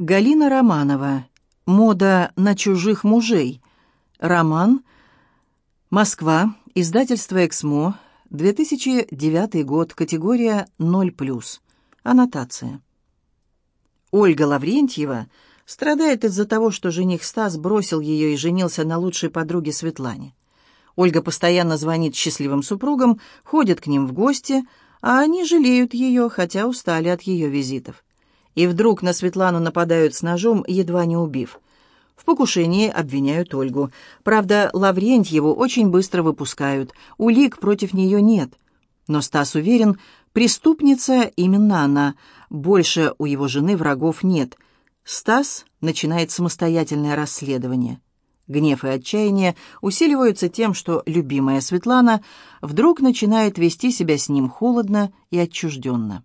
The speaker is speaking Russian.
Галина Романова. Мода на чужих мужей. Роман. Москва. Издательство «Эксмо». 2009 год. Категория 0+. Аннотация. Ольга Лаврентьева страдает из-за того, что жених Стас бросил ее и женился на лучшей подруге Светлане. Ольга постоянно звонит счастливым супругам, ходит к ним в гости, а они жалеют ее, хотя устали от ее визитов и вдруг на Светлану нападают с ножом, едва не убив. В покушении обвиняют Ольгу. Правда, Лаврентьеву очень быстро выпускают. Улик против нее нет. Но Стас уверен, преступница именно она. Больше у его жены врагов нет. Стас начинает самостоятельное расследование. Гнев и отчаяние усиливаются тем, что любимая Светлана вдруг начинает вести себя с ним холодно и отчужденно.